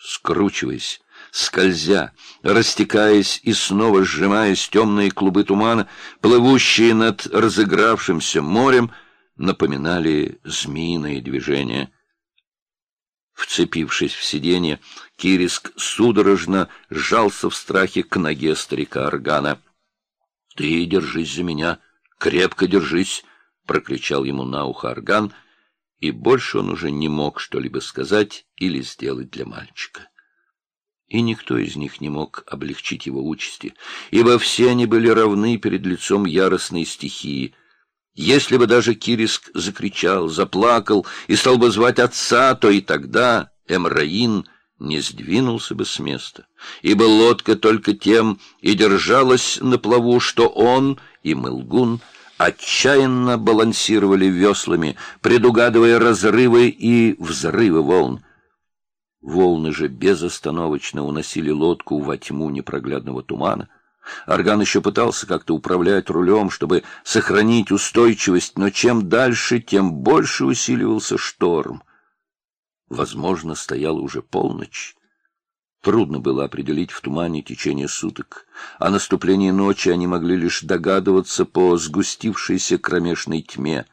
скручиваясь, скользя, растекаясь и снова сжимаясь темные клубы тумана, плывущие над разыгравшимся морем, напоминали змеиные движения. Вцепившись в сиденье, Кириск судорожно сжался в страхе к ноге старика Органа. — Ты держись за меня, крепко держись! — прокричал ему на ухо Орган, и больше он уже не мог что-либо сказать или сделать для мальчика и никто из них не мог облегчить его участи, ибо все они были равны перед лицом яростной стихии. Если бы даже Кириск закричал, заплакал и стал бы звать отца, то и тогда Эмраин не сдвинулся бы с места, ибо лодка только тем и держалась на плаву, что он и Мылгун отчаянно балансировали веслами, предугадывая разрывы и взрывы волн. Волны же безостановочно уносили лодку во тьму непроглядного тумана. Орган еще пытался как-то управлять рулем, чтобы сохранить устойчивость, но чем дальше, тем больше усиливался шторм. Возможно, стояла уже полночь. Трудно было определить в тумане течение суток. О наступлении ночи они могли лишь догадываться по сгустившейся кромешной тьме.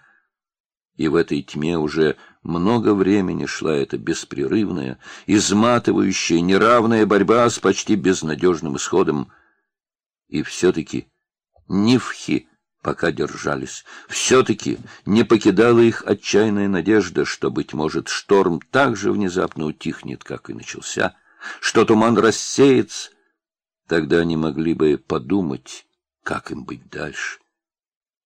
И в этой тьме уже много времени шла эта беспрерывная, изматывающая, неравная борьба с почти безнадежным исходом. И все-таки Нивхи пока держались. Все-таки не покидала их отчаянная надежда, что, быть может, шторм так же внезапно утихнет, как и начался, что туман рассеется. Тогда они могли бы подумать, как им быть дальше.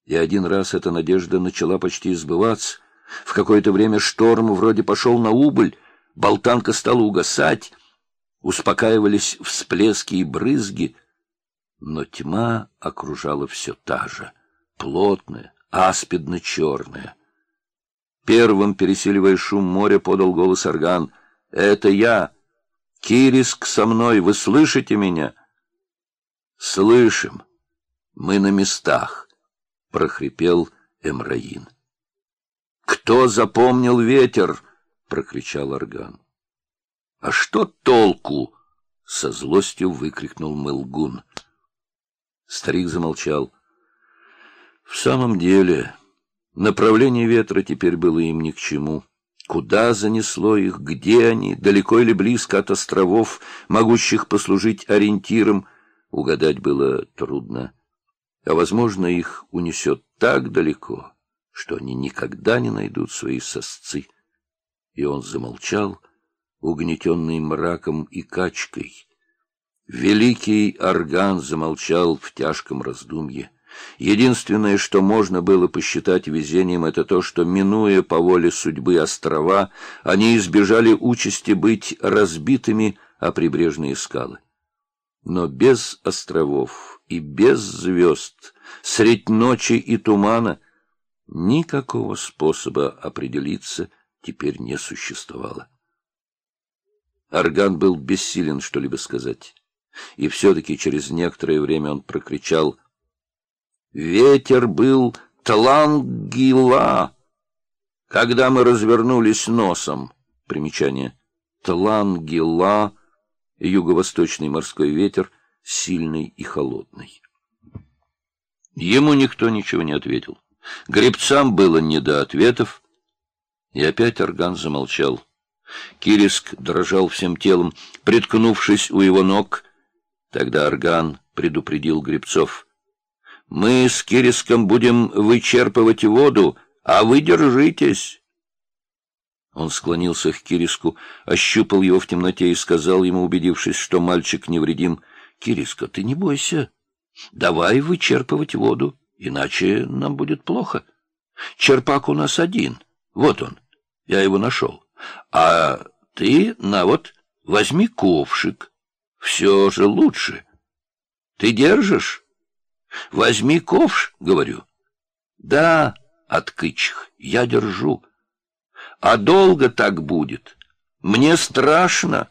И один раз эта надежда начала почти сбываться — в какое-то время шторм вроде пошел на убыль, болтанка стала угасать, успокаивались всплески и брызги, но тьма окружала все та же, плотная, аспидно-черная. Первым, пересиливая шум моря, подал голос орган. «Это я! Кириск со мной! Вы слышите меня?» «Слышим! Мы на местах!» — прохрипел Эмраин. «Кто запомнил ветер?» — прокричал орган. «А что толку?» — со злостью выкрикнул Мылгун. Старик замолчал. В самом деле, направление ветра теперь было им ни к чему. Куда занесло их, где они, далеко или близко от островов, могущих послужить ориентиром, угадать было трудно. А, возможно, их унесет так далеко, что они никогда не найдут свои сосцы. И он замолчал, угнетенный мраком и качкой. Великий орган замолчал в тяжком раздумье. Единственное, что можно было посчитать везением, это то, что, минуя по воле судьбы острова, они избежали участи быть разбитыми о прибрежные скалы. Но без островов и без звезд, средь ночи и тумана — Никакого способа определиться теперь не существовало. Орган был бессилен что-либо сказать. И все-таки через некоторое время он прокричал «Ветер был тлангила!» Когда мы развернулись носом, примечание, тлангила, юго-восточный морской ветер, сильный и холодный. Ему никто ничего не ответил. Гребцам было не до ответов, и опять орган замолчал. Кириск дрожал всем телом, приткнувшись у его ног. Тогда орган предупредил гребцов. «Мы с Кириском будем вычерпывать воду, а вы держитесь!» Он склонился к Кириску, ощупал его в темноте и сказал ему, убедившись, что мальчик невредим, «Кириска, ты не бойся, давай вычерпывать воду». Иначе нам будет плохо. Черпак у нас один. Вот он. Я его нашел. А ты, на вот, возьми ковшик. Все же лучше. Ты держишь? Возьми ковш, говорю. Да, откычих, я держу. А долго так будет? Мне страшно.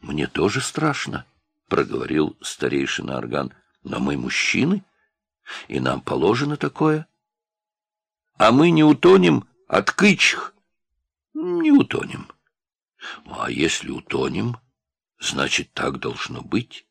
Мне тоже страшно, проговорил старейшина орган. Но мы мужчины и нам положено такое. А мы не утонем от кычих. Не утонем. А если утонем, значит, так должно быть.